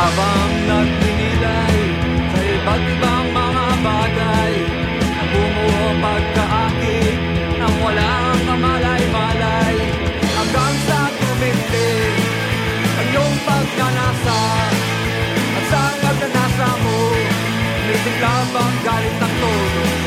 Habang nagninilay sa iba't ibang mga bagay. Na bumuo pagkaakit na walang kamalay-malay. Hanggang sa tumindig ang iyong pagkanasa. At sa pagkanasa mo, nisigla bang galit ang todo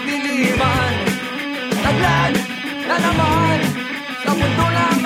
kadiliman Taglan na naman. Sa mundo ng